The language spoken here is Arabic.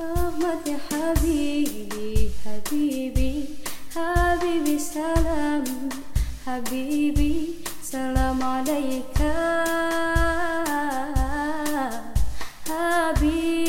أحمد حبيبي حبيبي حبيبي سلام حبيبي سلام عليك. حبيبي